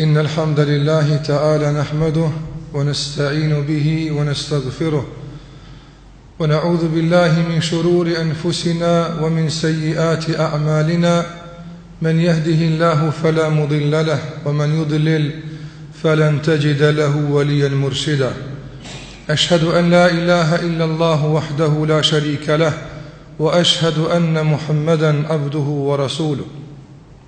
إن الحمد لله تعالى نحمده ونستعين به ونستغفره ونعوذ بالله من شرور أنفسنا ومن سيئات أعمالنا من يهده الله فلا مضل له ومن يضلل فلن تجد له وليا مرشدا أشهد أن لا إله إلا الله وحده لا شريك له وأشهد أن محمدا عبده ورسوله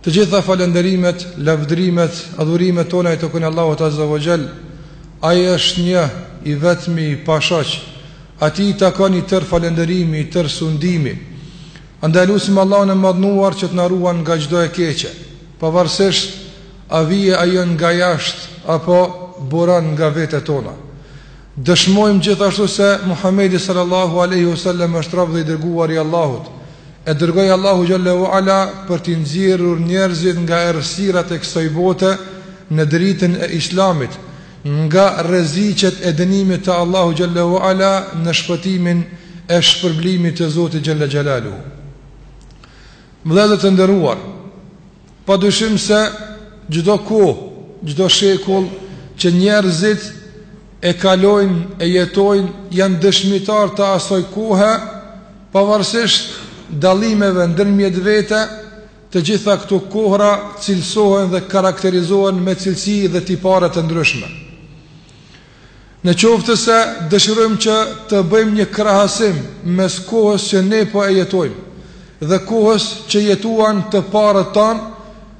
Të gjitha falënderimet, lavdrimet, adhurimet tona i takojnë Allahut Azza wa Jall. Ai është një, i vetmi, i pashoq. Atij i takon i tërë falënderimi, i tërë sundimi. Andaj lusim Allahun e Madhnuar që të na ruan nga çdo e keqe, pavarësisht a vjen ajo nga jashtë apo buron nga vetet tona. Dëshmojmë gjithashtu se Muhamedi sallallahu alaihi wasallam është rob dhe i dërguar i Allahut, E dërgoi Allahu xhalla u ala për t'i nxjerrur njerëzit nga errësirat e kësaj bote në dritën e Islamit, nga rreziqet e dënimit të Allahu xhalla u ala në shpëtimin e shpërblimit të Zotit xhalla xhelaluhu. Vëllezër të nderuar, Padyshim se çdo kohë, çdo shekull që njerëzit e kalojnë, e jetojnë, janë dëshmitarë të asaj kohe, pavarësisht dallimeve ndërmjet vete, të gjitha këto kohëra cilësohen dhe karakterizohen me cilësi dhe tipare të ndryshme. Në qoftë se dëshirojmë që të bëjmë një krahasim mes kohës që ne po e jetojmë dhe kohës që jetuan të parët tanë,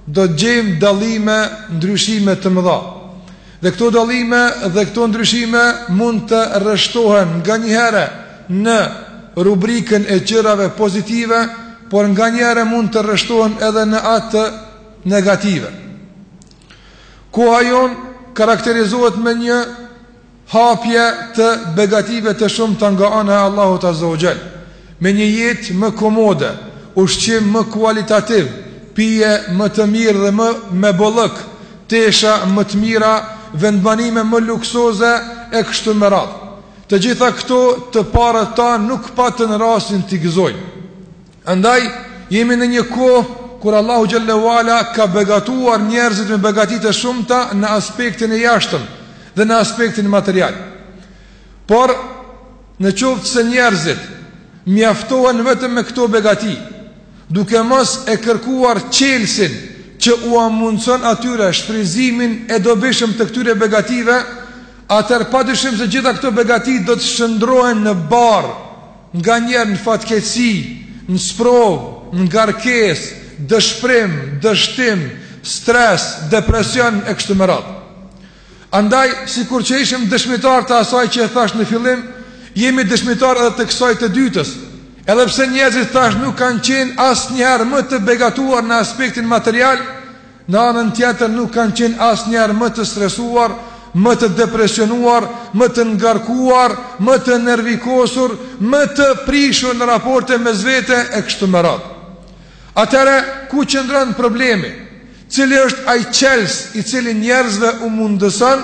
do të gjejmë dallime, ndryshime të mëdha. Dhe këto dallime dhe këto ndryshime mund të rreshtohen nganjëherë në rubrikën e gjërave pozitive, por nganjëherë mund të rreshtohen edhe në atë negative. Koha jonë karakterizohet me një hapje të begative të shumta nga ana e Allahut Azza wa Jall, me një jetë më komode, ushqim më kualitativ, pije më të mirë dhe më me bollëk, tesha më të mira, vendbanime më luksoze e kështu me radhë. Të gjitha këto të parët tanë nuk patën rastin t'i gëzojnë. Andaj jemi në një kohë kur Allahu xhallahu ala ka begatuar njerëzit me begati të shumta në aspektin e jashtëm dhe në aspektin material. Por në qoftë se njerëzit mjaftohen vetëm me këto begati, duke mos e kërkuar çelësin që ua mundëson atyre shfrytëzimin e dobishëm të këtyre begative, atëherë pa dyshim se gjitha këto begati do të shndërrohen në barrë Nganjëherë në fatkeqësi, në sprovë, në ngarkesë, dëshpërim, dështim, stres, depresion e kështu me radhë. Andaj, sikur që ishim dëshmitarë të asaj që e thashë në fillim, jemi dëshmitarë edhe të kësaj të dytës. Edhe pse njerëzit tash nuk kanë qenë asnjëherë më të begatuar në aspektin material, Në anën tjetër nuk kanë qenë asnjëherë më të stresuar, më të depresionuar, më të ngarkuar, më të nervikosur, më të prishur në raporte mes vete e kështu me radhë. Atëherë, ku qëndron problemi? Cili është ai çelës i cili njerëzve u mundëson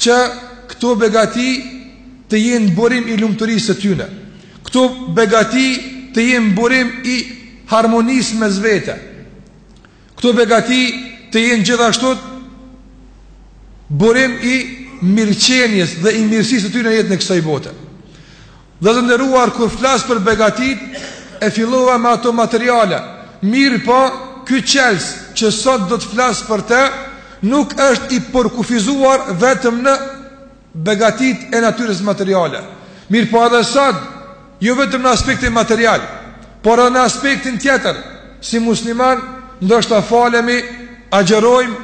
që këto begati të jenë burim i lumturisë së tyre? Këto begati të jenë burim i harmonisë mes vete. Këto begati të jenë gjithashtu burim i mirëqenies dhe i mirësisë së tyre në jetën e kësaj bote. Dhe të nderuar, kur flas për begatit, e fillova me ato materiale. Mirëpo, ky çelës që sot do të flas për te, nuk është i përkufizuar vetëm në begatitë e natyrës materiale. Mirëpo edhe sot, jo vetëm në aspektin material, por edhe në aspektin tjetër, si musliman, ndoshta falemi, agjërojmë,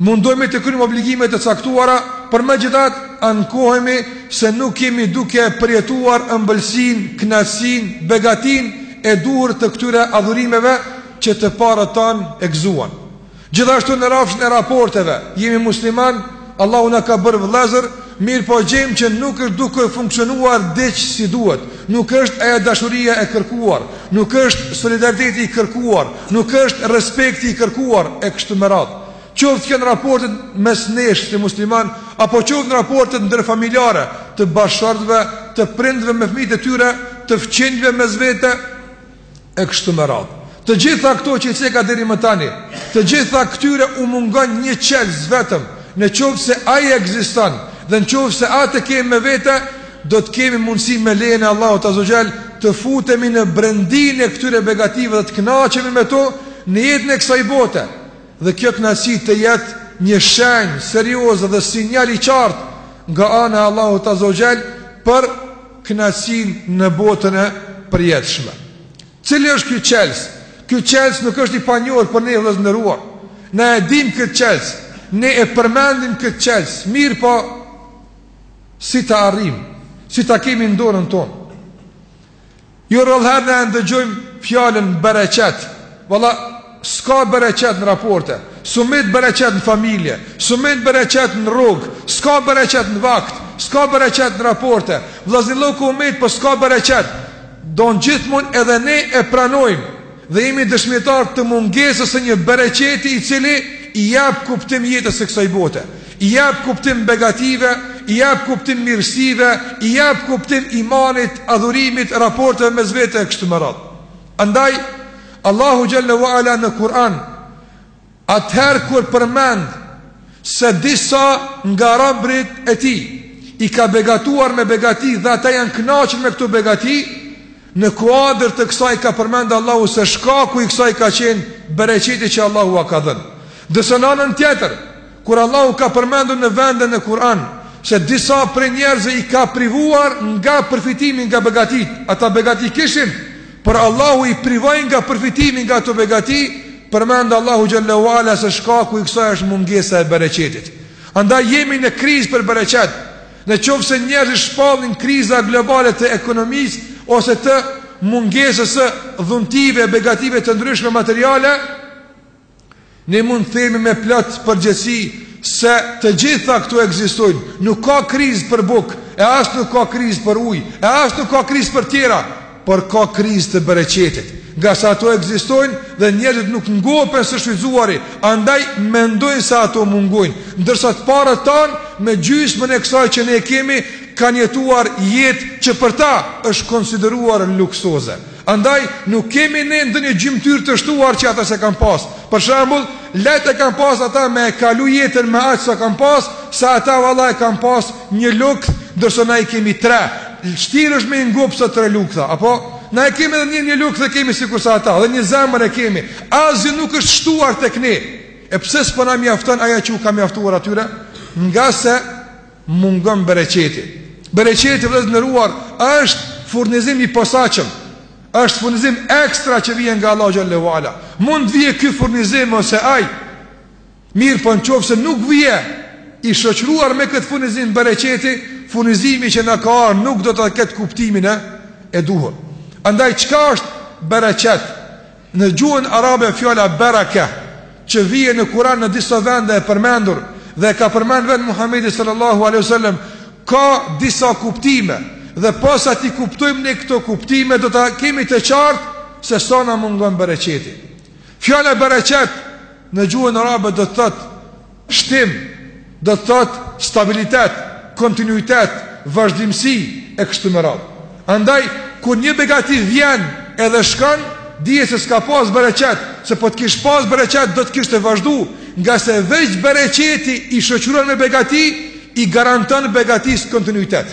mundohemi të kryejmë obligimet e caktuara, por megjithatë ankohemi se nuk jemi duke përjetuar ëmbëlsinë, kënaqësinë, begatinë e duhur të këtyre adhurimeve që të parët tanë e gëzuan. Gjithashtu në rrafshin e raporteve, jemi musliman, Allahu na ka bërë vëllezër, mirëpo gjejmë që nuk është duke funksionuar diç si duhet. Nuk është ajo dashuria e kërkuar, nuk është solidariteti i kërkuar, nuk është respekti i kërkuar e kështu me radhë. Qoftë që në raportet mes nesh si musliman apo qoftë në raportet ndërfamiljare të bashkëshortëve, të prindëve me fëmijët e tyre, të fqinjve mes vete, e kështu me radhë. Të gjitha këto që i ceka deri më tani, të gjitha këtyre u mungon një çelës vetëm, në qoftë se ai ekziston dhe në qoftë se atë e kemi me vete, do të kemi mundësi me lejen e Allahut azze ue xhel të futemi në brendinë e këtyre begative dhe të kënaqemi me to në jetën e kësaj bote. Dhe kjo kënaqësi të jetë një shenjë serioze dhe sinjal i qartë nga ana e Allahut azze ue xhel për kënaqësinë në botën e përjetshme. Cili është ky çelës? Ky çelës nuk është i panjohur për ne vëllezër të nderuar. Na e dimë këtë çelës, ne e përmendim këtë çelës, mirëpo si ta arrijmë, si ta kemi në dorën tonë. Jo rrallëherë ne ndëgjojmë fjalën bereqet. Valla S'ka bereqet në raporte, s'u mbet bereqet në familje, s'u mbet bereqet në rrugë, s'ka bereqet në vakt, s'ka bereqet në raporte. Vllaznillëku u mbet, po s'ka bereqet. Don gjithmonë edhe ne e pranojmë dhe jemi dëshmitarë të mungesës së një bereqeti i cili i jep kuptim jetës së kësaj bote, i jep kuptim begative, i jep kuptim mirësive, i jep kuptim imanit, adhurimit, raporteve mes vete e kështu me radhë. Andaj, Allahu xhelle ve ala në Kur'an, atëherë kur përmend se disa nga robërit e tij, i ka begatuar me begati dhe ata janë kënaqur me këto begati, në kuadër të kësaj ka përmend Allahu se shkaku i kësaj ka qenë bereqeti që Allahu ua ka dhënë. Ndërsa në anën tjetër, Kur Allahu ka përmendur në vende në Kur'an se disa prej njerëzve i ka privuar nga përfitimi nga begatitë, ata begati kishin, por Allahu i privoi nga përfitimi nga ato begati, përmend Allahu xhelle ve ala se shkaku i kësaj është mungesa e bereqetit. Andaj jemi në krizë për bereqet. Në qoftë se njerëzit shpallin kriza globale të ekonomisë ose të mungesës së dhuntive e begative të ndryshme materiale, Ne mund të themi me plot përgjegjësi se të gjitha këto ekzistojnë. Nuk ka krizë për bukë, e as nuk ka krizë për ujë, e as nuk ka krizë për tjera, por ka krizë të bereqetit. Ngase ato ekzistojnë dhe njerëzit nuk ngopen së shfrytëzuari, andaj mendojnë se ato mungojnë, ndërsa të parët tanë me gjysmën e kësaj që ne kemi kanë jetuar jetë që për ta është konsideruar luksoze. Andaj nuk kemi ne ndonjë gjymtyrë të shtuar që ata s'e kanë pas. Për shembull, lehtë e kanë pas ata me e kalu jetën me aq sa kanë pas, se ata vëlla e kanë pas një lukth, ndërsa na i kemi tre. Shtirë është me i ngopë tre luktha, apo? Na e kemi edhe ne një lukth e kemi sikurse ata, dhe një zemër e kemi. Asgjë nuk është shtuar tek ne. E pse s'po na mjafton ajo që u ka mjaftuar atyre? Ngase mungon bereqeti. Bereqeti vëllezër të nderuar është furnizim i posaçëm. Është furnizim ekstra që vjen nga Allahu xhelle ve ala. Mund të vijë ky furnizim ose ai. Mirëpo në qoftë se nuk vije i shoqëruar me këtë furnizim bereqeti, furnizimi që na ka ardhur nuk do ta ketë kuptimin e duhur. Andaj çka është bereqet? Në gjuhën arabe fjala barakah, që vije në Kuran në disa vende e përmendur dhe e ka përmend vetë Muhamedi sallallahu alaihi wasallam, ka disa kuptime dhe posa t'i kuptojmë ne këto kuptime do ta kemi të qartë se sa na mungon bereqeti. Fjala bereqet në gjuhën arabe do të thotë Shtim, do të thotë stabilitet, kontinuitet, vazhdimësi e kështu me radhë. Andaj kur një begati vjen edhe shkon, dije se s'ka pas bereqet, se po të kish pas bereqet do të kishte vazhdu, ngase veç bereqeti i shoqëruar me begati i garanton begatisë kontinuitet,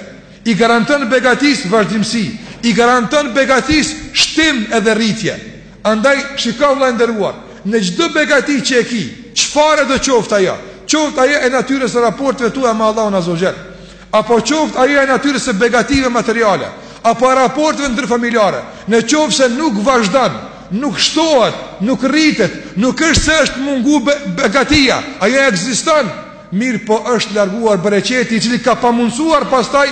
i garanton begatisë vazhdimësi, i garanton begatisë shtim edhe rritje. Andaj, shiko vëlla i nderuar, në çdo begati që e ke, çfarë do qoftë ajo, qoftë ajo e natyrës së raporteve tuja me Allahun Azza wa Jall, apo qoftë ajo e natyrës së begative materiale, apo e raporteve ndërfamiljare, në qoftë se nuk vazhdon, nuk shtohet, nuk rritet, nuk është se është mungu be, begatia, ajo ekziston, mirëpo është larguar bereqeti i cili ka pamundësuar pastaj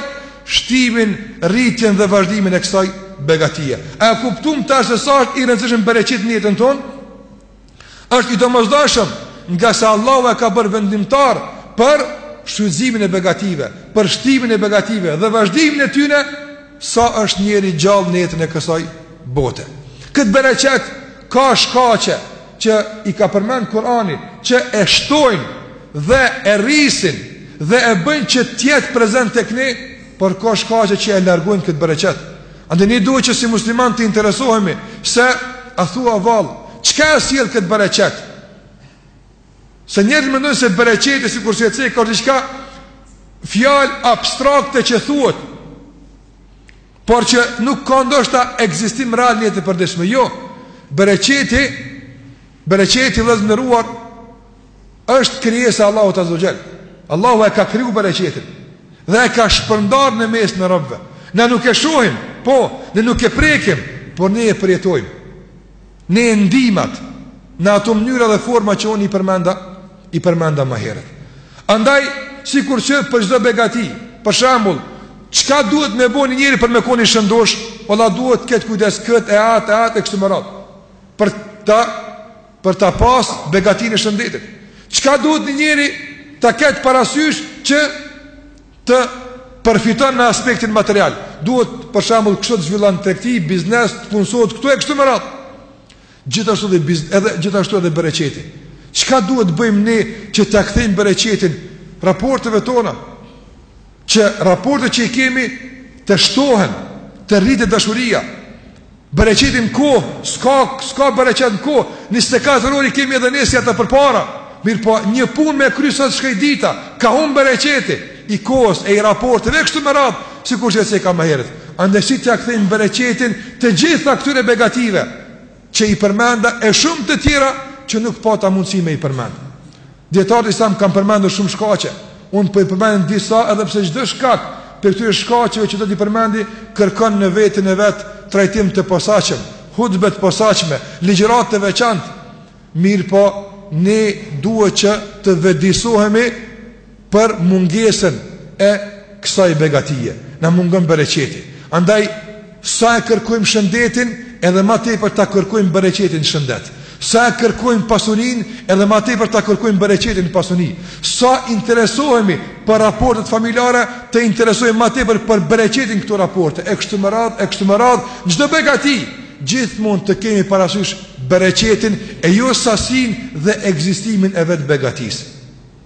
shtimin, rritjen dhe vazhdimin e kësaj begatie. A e kuptuam tash se sa është i rëndësishëm bereqeti në jetën tonë? Është i domosdoshëm, ngase Allahu e ka bërë vendimtar për shfrytëzimin e begative, për shtimin e begative dhe vazhdimin e tyre sa është njeriu gjallë në jetën e kësaj bote. Ky bereqet ka shkaqe, që i ka përmend Kurani, që e shtojnë dhe e rrisin dhe e bëjnë që të jetë prezent tek ne, por ka shkaqe që e largojnë këtë bereqet. Andaj ne duhet që si muslimanë të interesohemi se a thua vallë, çka e sjell këtë bereqet? Se njerëzit mendojnë se bereqeti sikur siç e ceka është diçka fjalë abstrakte që thuhet. Por që nuk ka ndoshta ekzistim real në jetën e përditshme. Jo. Bereqeti, bereqeti vëllezër të nderuar, është krijesa e Allahut Azza wa Jall. Allahu e ka kriju bereqetin dhe e ka shpërndarë në mesin e robëve. Ne nuk e shohim, po, ne nuk e prekim, por ne e përjetojmë. Ne e ndijmë atë në ato mënyra dhe forma që unë i përmenda, i përmenda ma herët. Andaj, sikur që për çdo begati, për shembull, çka duhet me bo një njeri për me konë i shëndoshë, vlla duhet të ketë kujdes këtë e atë e atë e kështu me radhë, për ta, për ta pas begatinë e shëndetit. Çka duhet një njeri ta ketë parasysh që të përfiton në aspektin material. Duhet për shembull kështu të zhvillon tregti, biznes, të punësohet këtu e kështu me radhë. Gjithashtu edhe biznes, edhe gjithashtu edhe bereqeti. Çka duhet të bëjmë ne që ta kthejmë bereqetin raporteve tona? Që raportet që i kemi të shtohen, të rritet dashuria. Bereqetin n'kohë, s'ka, s'ka bereqet në kohë, 24 orë i kemi edhe ne si ata përpara. Mirëpo një punë me kry sot shkoi dita, ka humbë bereqeti i kohës i raporteve e kështu me radhë, sikur që e ceka ma herët. Andaj si t'ia kthejmë bereqetin të gjitha këtyre begative që i përmenda e shumë të tjera që nuk pata mundësi me i përmend. Dijetarët islamë kanë përmendur shumë shkaqe. Unë po i përmend disa edhe pse çdo shkak prej këtyre shkaqeve që do t'i përmendi kërkon në veten e vet trajtim të posaçëm, hutbe të posaçme, ligjëratë të veçantë. Mirëpo ne duhet që të vetëdijesohemi për mungesën e kësaj begatie. Na mungon bereqeti. Andaj Sa e kërkojmë shëndetin, edhe ma tepër ta kërkojmë bereqetin në shëndet. Sa e kërkojmë pasuninë, edhe ma tepër ta kërkojmë bereqetin në pasuni. Sa interesohemi për raportet familjare, të interesohemi ma tepër për bereqetin këto raporte, e kështu me radhë, e kështu me radhë, në çdo begati, gjithmonë të kemi parasysh bereqetin e jo sasinë dhe ekzistimin e vetë begatisë.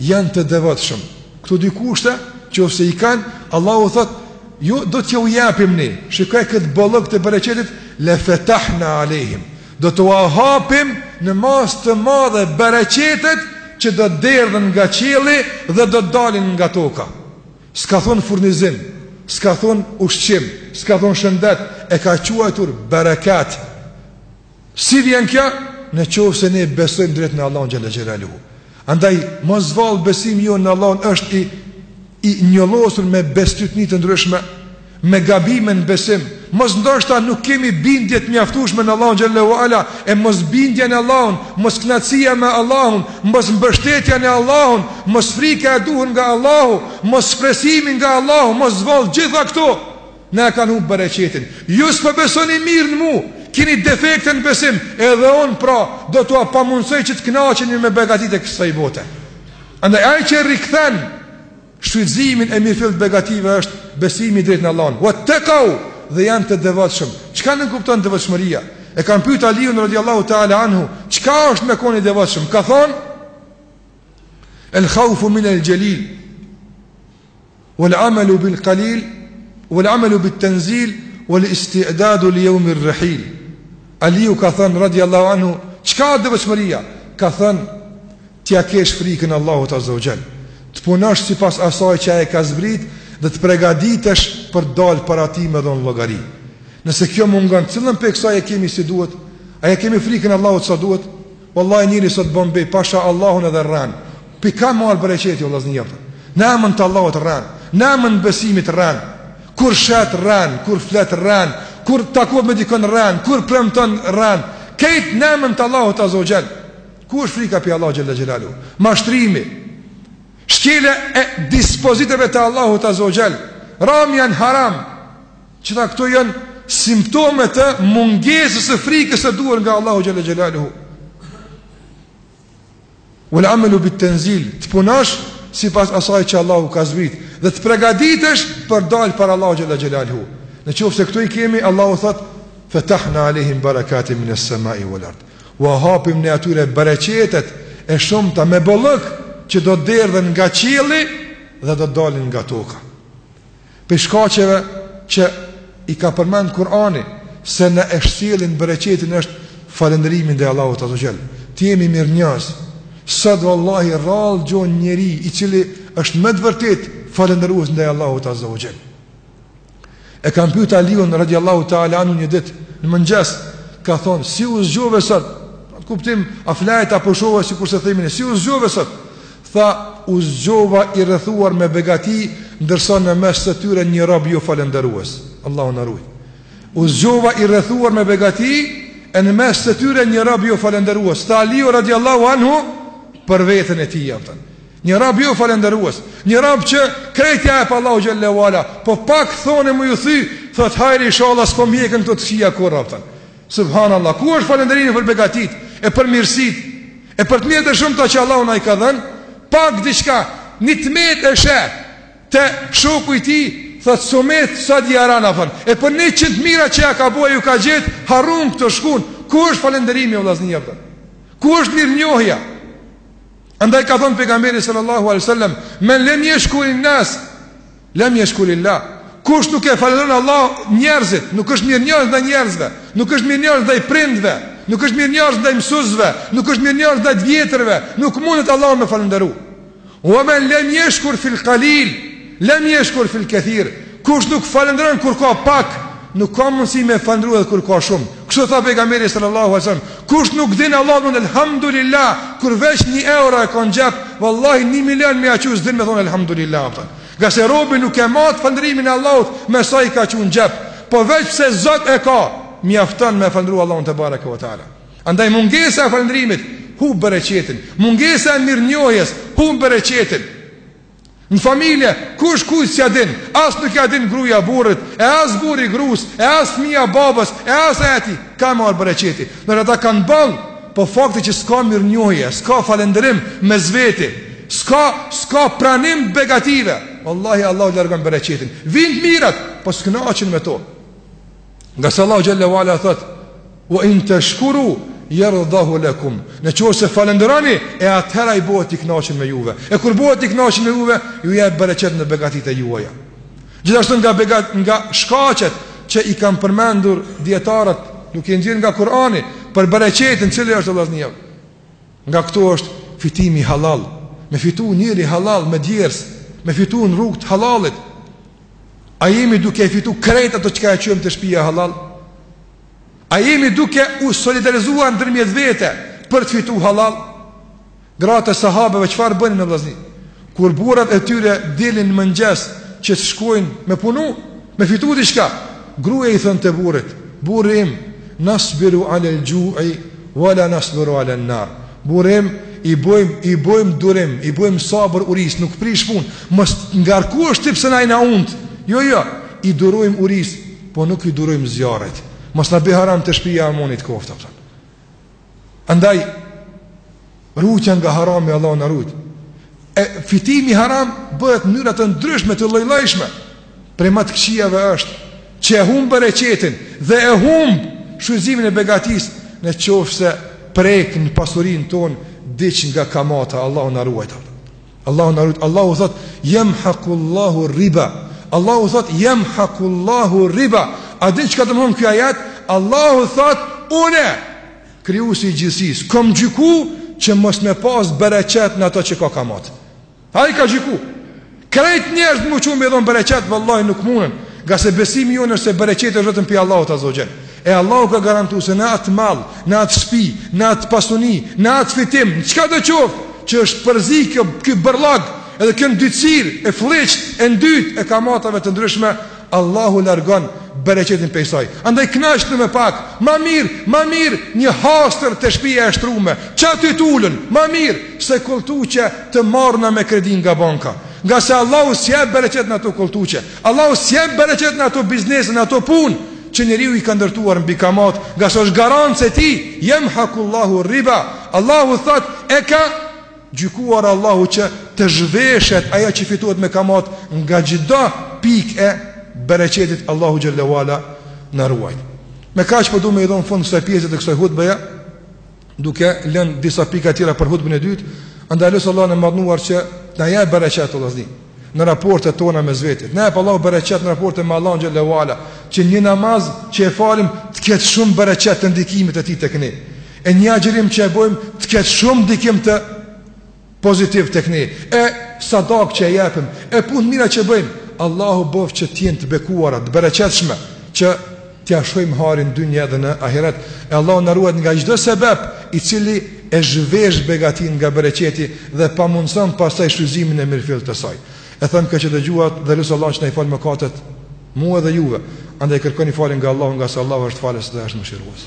Janë të devotshëm. Këto dy kushte, qoftë se i kanë, Allahu thotë, jo do t'ju japim ne. Shikoje këtë bollëk të bereqetit, la fatahna alehim. Do t'ua hapim në masë të madhe bereqetet që do të derdhen nga qielli dhe do të dalin nga toka. S'ka thon furnizim, s'ka thon ushqim, s'ka thon shëndet, e ka quajtur berekat. Si vjen kjo? Në qoftë se ne besojmë drejt në Allahun xhelle xhelaluhu. Andaj mos vallë besimi jonë në Allahun është i i njollosur me bestytni të ndryshme, me gabime në besim. Mos ndoshta nuk kemi bindje të mjaftueshme në Allahun xhallahu ala, e mos bindja në Allahun, mos kënaqësia me Allahun, mos mbështetja në Allahun, mos frika e duhur nga Allahu, mos shpresimi nga Allahu, mos vallë gjitha këto. Na e kanë humb bereqetin. Ju s'po besoni mirë në mua, keni defekte në besim, edhe unë, pra, do t'ua pamundësoj që të kënaqeni me begatitë e kësaj bote. Andaj ai që rikthen shfrytëzimin e mirëfilltë të begative është besimi i drejtë në Allahun. Wa taqau dhe janë të devotshëm. Çka nënkupton devotshmëria? E kanë pyet Aliun radiallahu taala anhu, çka është me kon i devotshëm? Ka thonë El khawfu min el jalil. Wal amalu bil qalil wal amalu bit tanzil wal isti'dadu li yawm ar rahil. Aliu ka thënë radiallahu anhu, çka është devotshmëria? Ka thënë t'ia kesh frikën Allahut azza wa jall, të punosh sipas asaj që ai ka zbrit dhe të përgatitesh për të dalë para tij me dhon llogari. Nëse kjo mungon, cilën prej kësaj e kemi si duhet? A ia kemi frikën Allahut sa duhet? Wallahi njeri sot bën be pasha Allahun edhe rren. Pi kah me ardh bereqeti o vllazni e motra. Në emën të Allahut rren. Në emën besimit rren. Kur shet rren, kur flet rren, kur takohet me dikon rren, kur premton rren. Krejt në emën të Allahut azza wa jall. Ku është frika pi Allahu xhelle xhelaluhu? Mashtrimi. Shkelja e dispozitave të Allahut azza wa jall. Haram janë haram. Gjitha këto janë simptome të mungesës së frikës së duhur nga Allahu xhalla xhelaluhu. Wal amalu bit tanzil, të punosh sipas asaj që Allahu ka zbrit dhe të përgatitesh për dal para Allahu xhalla xhelaluhu. Në qoftë se këto i kemi, Allahu thot fatahna alehim barakatin min as-samai wal ard. Ua hapim ne atyre bereqetet e shumta me bollëk që do të derdhen nga qielli dhe do të dalin nga toka. Prej shkaqeve që i ka përmend Kur'ani se na e sjellin bereqetin është falënderimi ndaj Allahut Azza Jall. Të jemi mirënjohës. Sot vallahi rrallë gjon njeri i cili është me të vërtet falënderues ndaj Allahut Azza Jall. E kan pyet Aliun radiallahu ta'ala anu një dit Në mëngjes I kan thonë si u zgjove sot Në kuptim a flejte a pushove sikurse themi ne Si u zgjove sot Tha, U zgjova i rrethuar me begati, ndërsa në mes të tyre një rob jofalënderues. Allahu na ruaj. U zgjova i rrethuar me begati, e në mes të tyre një rob jofalënderues. Tha Aliu radiallahu anhu për veten e tij, a kupton. Një rob jofalënderues, një rob që krejt ja jep Allahu xhelle ue ala, po pak thoni me ju thy, thot hajr inshallah s'po m'hiqen këto të këqija kurrë, a kupton. Subhanallahu, ku është falënderimi për begatit e për mirësitë? E për të mirat e shumta që Allahu na i ka dhënë, pak diçka, një të metë e sheh te shoku i tij, thotë sa i metë, sa i randë, a kupton. E për njëqind të mira që ja ka bo, a ju ka gjetë, harrun këto shkun, ku është falenderimi o vllazni a kupton? Ku është mirënjohja? Andaj ka thënë pejgamberi sallallahu alejhi ve sellem, men lem jeshkurin nas, Lem yashkurillah. Kush nuk e falënderon Allah njerëzit, nuk është mirënjohës ndaj njerëzve, nuk është mirënjohës ndaj prindve, nuk është mirënjohës ndaj mësuesve, nuk është mirënjohës ndaj të vjetërve, nuk mundet Allahun me falënderu. Wa man lam yashkur fil qalil, lam yashkur fil kathir. Kush nuk falënderon kur ka pak, nuk ka mundësi me falënderu edhe kur ka shumë. Kështu tha pejgamberi sallallahu alaihi wasallam, kush nuk din Allahut t'i thon elhamdulillah, kur veç një euro e ka në xhep, vallahi 1 milion me ia çu s'din me thon elhamdulillah a kupton. Ngase robi nuk e mat falëndrimin e Allahut me sa i ka çu në xhep, po veç pse Zot e ka, mjafton me falëndru Allahun te bareke ve teala. Andaj mungesa e falëndrimit hup bereqetin, mungesa e mirënjohjes hup bereqetin. Në familje, kush kujt s'ja din, as nuk ja din gruja burrit, e as burri grus, e as fëmija babës, e as ati, s'ka ma bereqet. Ndoshta kanë boll, po fakti që s'ka mirënjohje, s'ka falendrim mes veti, s'ka, s'ka pranim t'begative. Vallahi, Allahu largon bereqetin. Vijn t'mirat, po s'kënaqen me to. Ngase Allahu xhelle ue ala thotë, Wa in tashkuru yardahu lakum. Në qoftë se falënderoni, e atëherë ai bëhet i kënaqur me juve. E kur bëhet i kënaqur me juve, ju jep bereqet në begatitë e juaja. Gjithashtu nga begat nga shkaqet që i kanë përmendur dietarët duke i nxjerr nga Kurani për bereqetin cili është vllazni. Nga këto është fitimi halal, me fitu njeri halal me djers, me fitu në rrugë të halalit. A jemi duke e fitu krejt ato çka e çojmë te shpia halal? A jemi duke u solidarizuar ndërmjet vete për të fitu hallall? Gratë e sahabeve çfarë bënin në vllazni? Kur burrat e tyre dilin në mëngjes që të shkojnë me punu, me fitu diçka, gruaja i thonte burrit, burri im, nasbiru ala al-ju'i wala nasbiru ala an-nar. Burri im, i bojmë i bojmë durim, i bojmë sabër urisë, nuk prish punë, mos u ngarko hiç ti pse na jena unt. Jo, jo, i durojmë urisë, po nuk i durojmë zjarrit. Mos na bëj haram te shpija amanet ta koftë pra. Andaj, ruajtja nga harami Allahu na rujt. E fitimi haram bëhet në mënyra të ndryshme të llojllojshme. Prej ma të këqijave është që e humb bereqetin dhe e humb shfrytëzimin e begatisë në qoftë se prek në pasurinë tonë diç nga kamata Allahu na ruajt. Allahu na rujt, Allahu thot jem hakullahu riba. Allahu thot jem hakullahu riba. A din çka domthon ky ajet? Allahu thot unë krijuesi i gjithësisë, kam gjiku që mos me pas bereqet në ato që ka kamat. Ai ka gjyku. Krejt njerëz m'u çu me i dhon bereqet, vallahi nuk mundën, ngase besimi jonë është se bereqeti është vetëm prej Allahut azze ue xhel. E Allahu ka garantu se në atë mall, në atë shpi, në atë pasuni, në atë fitim, në çka të qoftë, që është përzi ky, ky bërllog, edhe kjo ndytësirë, e flliqt, e ndyt, e kamatave të ndryshme, Allahu largon bereqetin prej saj. Andaj knaqu ti me pak, ma mirë, ma mirë, një hasër te shpia e shtrume, që aty t'ulen, ma mirë, se kolltuqe të marrna me kredi nga banka. Ngase Allahu s'jep bereqet në ato kolltuqe, Allahu s'jep bereqet në ato biznese, në ato punë që njeriu i ka ndërtuar mbi kamat, ngase është garancë e tij jem hakullahu riba. Allahu thot e ka gjykuar Allahu që të zhveshet ajo që fitohet me kamat nga çdo pikë e bereqetit Allahu xhel-le ue ala na ruajt. Me kaq po du me i dhon fund kësaj pjese të kësaj hutbeje. duke lënë disa pika tjera për hutbën e dytë, andaj lus Allahun e madhnuar që të na japë bereqet në vllazni, në raportet tona mes vetit, na jep Allahu bereqet në raportet me Allahun xhel-le ue ala, që një namaz që e falim të ketë shumë bereqet të ndikimit të tij tek ne, e një agjërim që e bojmë të ketë shumë ndikim të pozitiv tek ne, e sadakë që e japim, e punë të mira që bëjmë, Allahu bëftë që të jenë të bekuara, të bereqetshme, që t'ia shohim hajrin në dynja dhe në ahiret. E Allahu na ruajt nga çdo sebep i cili e zhvesh begatinë nga bereqeti dhe pamundson pastaj shfrytëzimin e mirëfilltë të saj. E them këtë që dëgjuat dhe lus Allahun që të na i falë mëkatet mua dhe juve. Andaj kërkoni falje nga Allahu, ngase Allahu është falës dhe është mëshirues.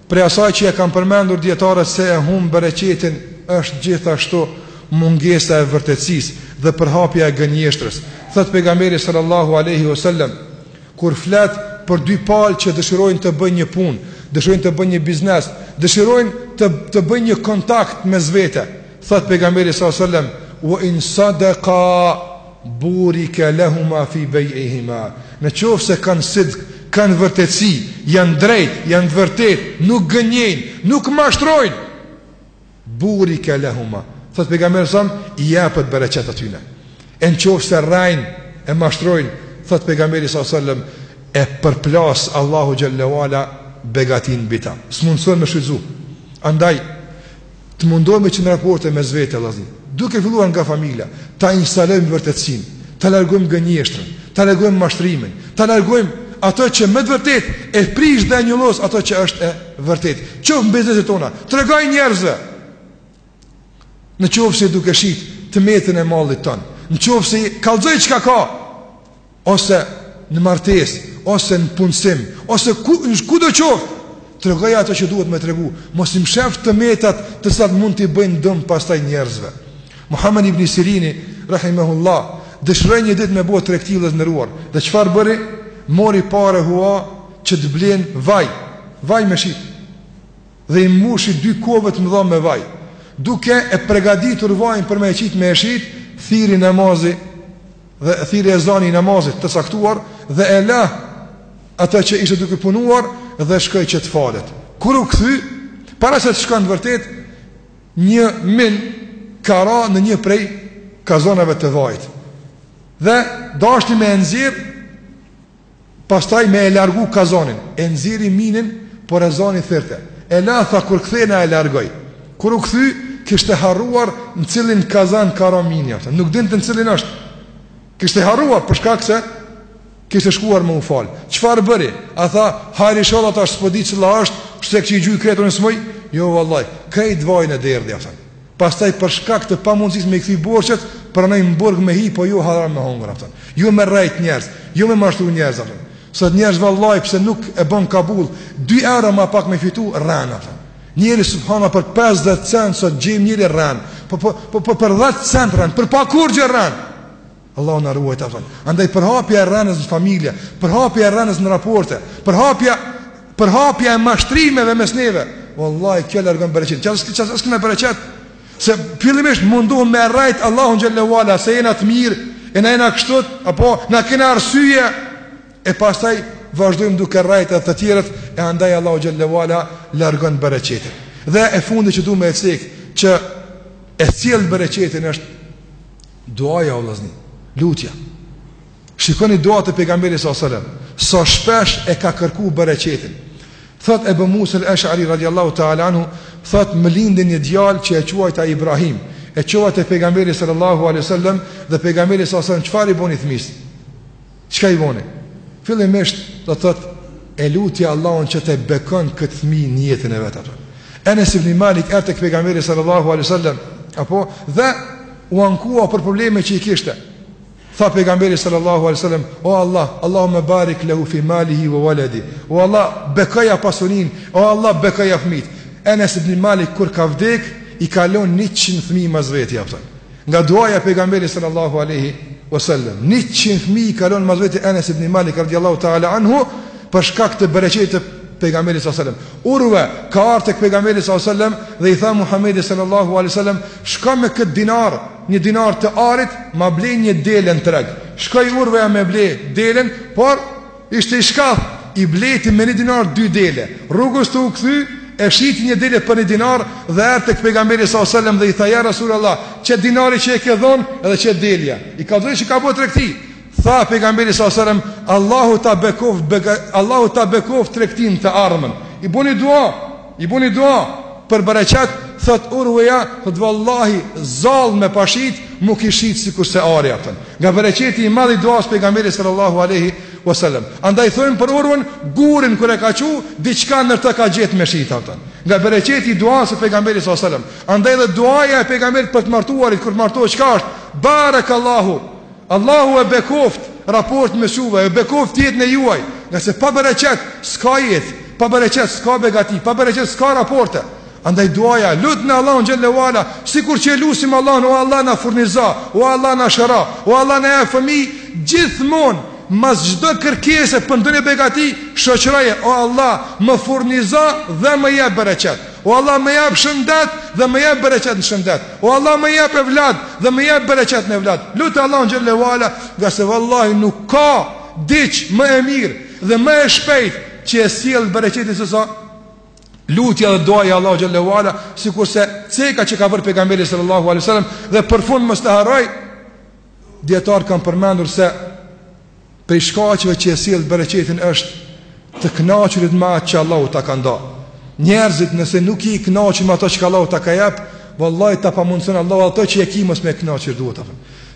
Prej asaj që e kanë përmendur dijetarët se e humb bereqetin është gjithashtu mungesa e vërtetësisë dhe përhapja e gënjeshtrës. Thotë Pejgamberi sallallahu alejhi o sellem, Kur flet për dy palë që dëshirojnë të bëjnë një punë, dëshirojnë të bëjnë një biznes, dëshirojnë të bëjnë një kontakt mes vete, thotë Pejgamberi sallallahu alejhi o sellem, "Wa in sadaqa" Burika lahuma fi bej'ihima, në qoftë se kanë sidq, kanë vërtetësi, janë drejtë, janë të vërtetë, nuk gënjejnë, nuk mashtrojnë, burika lahuma, thotë pejgamberi sa, i japet bereqet atyne. E në qoftë se rrejnë, e mashtrojnë, thotë pejgamberi sa sëllëm, e përplas Allahu xhallahu ala begatinë mbi ta. S'mundson me shiju. Andaj Të mundohemi që në raporte mes vete, vllazni, duke filluar nga familja, ta instalojmë vërtetësinë, ta largojmë gënjeshtrën, ta largojmë mashtrimin, ta largojmë ato që me të vërtetë e prish dhe e njollos atë që është e vërtetë. Qoftë në bizneset tona, tregoj njerëzve, në qoftë se duke shit të metën e mallit tonë, në qoftë se kallzoj çka ka, ose në martesë, ose në punësim, ose ku, kudo qoftë, tregoj ato që duhet me tregu, mos i mshef të metat të cilat mund t'i bëjnë dëm pastaj njerëzve. Muhammed ibn Sirini, Rahimehullah, dëshiroi një ditë me bo tregti, lexues i nderuar, dhe çfarë bëri, mori pare hua që të blen vaj, vaj me shitë. dhe i mbushi dy kova të mëdha me vaj, duke e pregaditur vajin për me e qit me e shit, thirri namazi dhe thirri ezani i namazit të caktuar dhe e la atë që ishte duke punuar dhe shkoi që të falet. Kur u kthy, para se të shkon vërtet, një min ka ra në një prej kazonave të vajit. Dhe deshti me e nxjerr Pastaj me e largu kazanin, e nxirri minin, por ezani thirrte. E la tha kur kthehna e largoj. Kur u kthy, kishte harruar në cilin kazan ka ra mini aftan, nuk dinte në cilin është. Kishte harruar për shkak se kishte shkuar me u fal. Çfarë bëri? A tha, hajr inshallah tash s'po di cila është, pse ç'i gjuj krejt unë s'muj? Jo vallaj, krejt vajin e derdhi, tha. Pastaj për shkak të pamundësisë me i kthy borxhet, pranoi në burg me hi, po jo haram me hongër aftan. Jo me rrejt njerëz, jo me mashtru njerëz aftan. Sot njerëz vallaj pse nuk e bën kabul, 2 euro më pak me fitu rren aftan. Njeri subhanallah për 50 cent sot gjejmë njeri rren. Po po po po për 10 cent rren, për pa kurgjë rren. Allahu na ruajt aton. Andaj përhapja e rrënës në familje, përhapja e rrënës në raporte, përhapja përhapja e mashtrimeve mes neve. Wallahi kjo largon bereqetin. S'ka ças s'ka bereqet. Se fillimisht mundohemi me rrejt Allahun xhallahu ala se jena të mirë, e na jena kështu, apo na kena arsye e pastaj vazhdojmë duke rrejt edhe të tjerët e andaj Allahu xhallahu ala largon bereqetin. Dhe e fundi që duam me cek që e sjell bereqetin është Duaja o vllazni, lutja. Shikoni duat e pejgamberit sallallahu alai sallam, sa shpesh e ka kërku bereqetin. Thot Ebu Musa el Eshari radiallahu ta'ala anhu, thot më lindi një djalë që e quajta Ibrahim, e çova te pejgamberi sallallahu alai sallam, dhe pejgamberi sallallahu alai sallam, çfarë i boni fmisë? Çka i boni? Fillimisht do të thotë e luti Allahun që ta bekon këtë fëmijë në jetën e vet apo. Enes ibn Malik erdh tek pejgamberi sallallahu alaihi wasallam, apo dhe u ankua për probleme që i kishte. Tha pejgamberi sallallahu alaihi wasallam, "O Allah, Allahumma barik lahu fi malihi wa waladi." O Allah, bekoja pasurinë. O Allah, bekoja fëmijët. Enes ibn Malik kur ka vdek, i kalon 100 fëmijë mas veti apo. Nga duaja e pejgamberit sallallahu alaihi wasallam, 100 fëmijë kalon mas veti Enes ibn Malik radiallahu taala anhu për shkak të bereqetit të pejgamberit sallallahu alaihi wasallam. Urwa ka ardhur tek pejgamberi sallallahu alaihi wasallam dhe i tha Muhamedi sallallahu alaihi wasallam, "Shko me kët dinar, një dinar të arit, ma ble një dele n'treg." Shkoi Urwa me ble delen, por Ishte i shkathët, i bleti me një dinar dy dele, rrugës tu u kthy, e shiti një dele për një dinar dhe erdhi tek pejgamberi sallallahu alaihi wasallam dhe i tha ja Resulallah, qe dinari që e ke dhon dhe qe delja, i ka dhënë që ka bo tregti. Tha pejgamberi sallallahu alaihi wasallam, Allahu ta bekoft, Allahu ta bekoft tregtin të ardhmen. I boni dua, I boni dua për bereqet, thot Urweja, thot vallahi zall me pas shit, m'u kish shit sikurse ari apo. Nga bereqeti i madh i duasë së pejgamberit sallallahu alaihi wasallam. Andaj thojnë për Urwen, gurin kur e ka çu, diçka nën të ka gjetë me shit apo. Nga bereqeti i duasë së pejgamberit sallallahu alaihi wasallam. Andaj dhe duaja e pejgamberit për të martuarit kur martohet çka është? Barakallahu Allahu e bekoft raportin mes juve e bekoft jetën e juaj ngase pa bereqet ska jetë pa bereqet ska begati pa bereqet ska raporte andaj duaja lutne Allahun xhelle ve ala sikur që e lusim Allahun o Allah na furnizo o Allah na shëro o Allah na jep fëmijë gjithmonë mas çdo kërkese për ndonjë begati shoqëroje o Allah më furnizo dhe më jep bereqet O Allah më jap shëndet dhe më jep bereqet në shëndet O Allah më jep evlad dhe më jep bereqet në evlad Lutë Allahun xhelle ve ala nga se vallahi nuk ka diç më e mirë dhe më e shpejt që e sjell bereqetin se sa lutja dhe duaja e Allahut xhelle ve ala sikurse ceka që ka bërë pejgamberi sallallahu alaihi wasallam dhe për fund mos të harroj dijetarët kanë përmendur se prej shkaqeve që e sjell bereqetin është të kënaqurit me atë që Allahu ta ka nda. Njerëzit nëse nuk je i kënaqur me ato që Allahu ta ka jap, vallahi ta pamundson Allahu ato që e ki mos me u kënaq.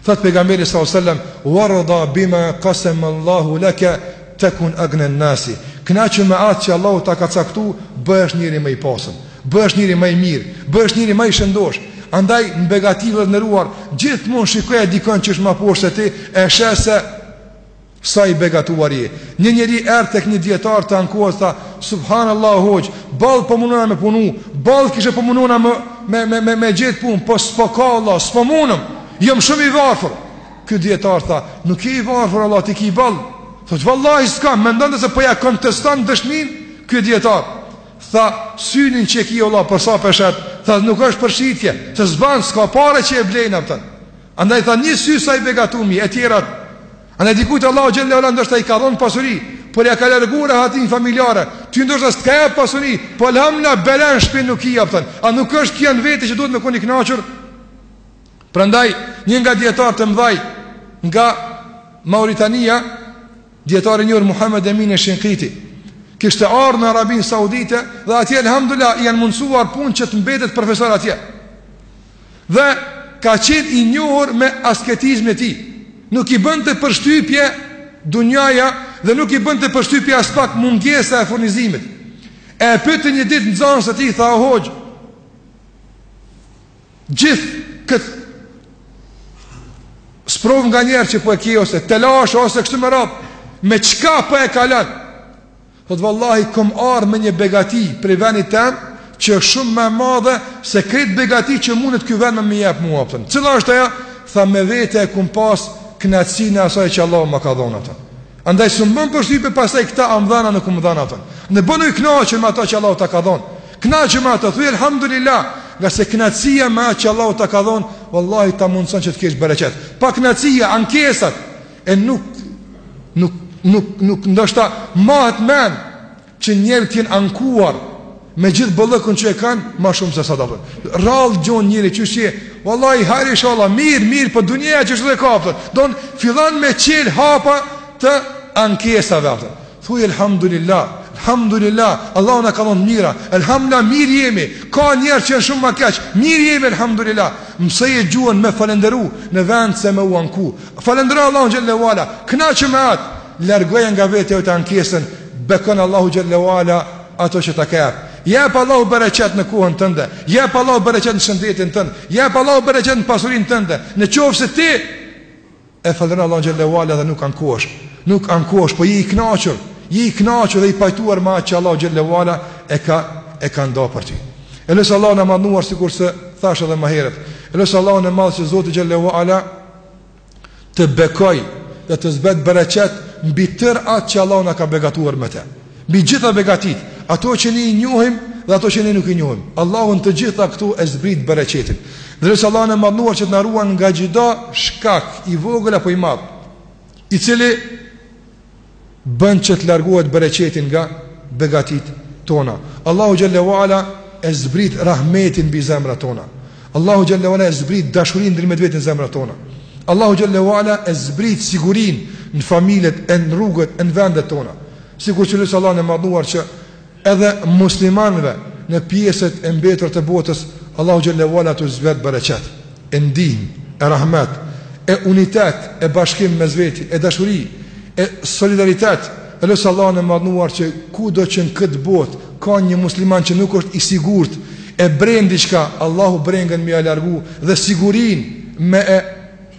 Thot pejgamberi sallallahu alajhi wasallam, "Warda bima qasama Allahu laka takun agna an-nasi." Kënaqu me atë që Allahu ta ka caktuar, bëhesh njeri më i pasur. Bëhesh njeri më i mirë, bëhesh njeri më i shëndosh. Andaj në begati vëlla i nderuar, gjithmonë shikoje dikon që është më poshtë se ti, e sheh se sa i begatuar je. Një njeri erdhi tek një dijetar të ankohet tha, "Subhanallahu hoxhë, ball po munona me punu, ball kishe po munona me me me me me gjet punë, po s'po ka valla, s'po mundem. Jam shumë i varfër." Ky dijetar tha, "Nuk je i varfër valla, ti ke ball." Thotë, "Vallahi s'kam, mendonte se po ja konteston dëshminë ky dijetar." Tha, synin që e ki valla, për sa p'e shet, tha, nuk është për shitje, se s'ban, s'ka pare që e blejnë, apëtën. Andaj tha, një sy sa i begatumi, e tjerat. Andaj dikujtë Allah o gjellë e ola, ndështë ta i ka dhonë pasuri, por ja ka lërgur e hatin familjare, ty ndështë ta s'ka e pasuri, po lëhamna belen shpin nuk i apëtën, a nuk është kjo në vete që duhet me koni knaqër? Prandaj, një nga djetarë të mdhaj, nga Mauritania, Dijetari i njohur Muhammed Emin esh-Shinkiti kishte ardhur në Arabinë Saudite dhe atje alhamdulillah ia kanë mundësuar punë që të mbetet profesor atje. Dhe ka qenë i njohur me asketizmin e tij. Nuk i bënte përshtypje dunjaja dhe nuk i bënte përshtypje aspak mungesa e furnizimit. E pyeti një ditë nxënësi i tij tha o hoxhë. Gjithë këtë sprovë nga njerëz që po e ki ose telashe ose kështu me radhë me çka po e kalon thot vallahi kom ardh me një begati prej venit tem që është shumë më e madhe se krejt begatitë që mundet ky ven me më jep mua pëtën. cila është ajo tha me vete e kom pas knaqësinë e asaj që Allah më ka dhona pëtën. Andaj s'um bon përshtypje pastaj këta a m'dhanë a nuk më dhanë ato. Dhe bënu i kënaqur me ato që Allahu ta ka dhënë. Kënaqu me ato, thuaj alhamdulillah, nga se kënaqësia me atë që Allahu ta ka dhënë, vallahi ta mundson që të kesh bereqet. Pakënaqësia, ankesat e nuk nuk nuk nuk ndoshta mahet mend që njerzit jan ankuar me gjith bollëkun që e kan ma shum se sa do thon rrall dgjon njeri qysh qe vallahi hajr inshalla mir mir po dunjeja qysh do e kapë don fillon me çel hapa të ankesave ato thuaj elhamdulillah elhamdulillah allah na ka dhon mira elhamdulillah mir jemi ka njerz që jan shum ma keq mir jemi elhamdulillah msojë gjuhën me falenderu në vend se me u anku falendero allahun xhelle ve ala kënaqu me at largoje nga vetja jote ankesën Bekon Allahu xhelle ve ala ato që ta ka. Jep Allahu bereqet në kohën tënde. Jep Allahu bereqet në shëndetin tënd. Jep Allahu bereqet në pasurinë tënde. Në qoftë se ti e falënderon Allahun xhelle ve ala dhe nuk an, nuk ankohesh, po je i kënaqur, je i kënaqur dhe i pajtuar me atë që Allahu xhelle ve ala e ka e ka ndarë për ty. E lus Allahun e madhnuar sikurse thashë edhe më herët. E lus Allahun e madh që Zoti xhelle ve ala të bekojë dhe të zbret bereqet mbi tërë atë që Allahu na ka begatuar me te. Mbi gjitha begatit, ato që ne i njohim dhe ato që ne nuk i njohim. Allahu në të gjitha këto e zbrit bereqetin. Dhe e lus Allahun e madhnuar që të na ruan nga çdo shkak i vogël apo i madh, i cili bën që të largohet bereqeti nga begatitë tona. Allahu xhelle ve ala e zbrit rahmetin mbi zemrat tona. Allahu xhelle ve ala e zbrit dashurinë ndër mjet veti në zemrat tona. Allahu xhelle ve ala e zbrit sigurinë në familjet e në rrugët e në vendet tona. Sikur që e lus Allahun e madhnuar që Edhe muslimanëve në pjesët e mbetura të botës Allahu xhelle ve ala t'u zbret bereqet e ndihmë e rahmet e unitet e bashkim mes veti e dashuri e solidaritet e lus Allahun e madhnuar që kudo që në këtë botë ka një musliman që nuk është i sigurt e bren diçka Allahu brengën me ja largu dhe sigurinë me e